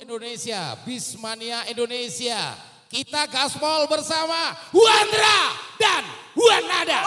Indonesia, Bismania Indonesia. Kita gaspol bersama Huandra dan Wanada.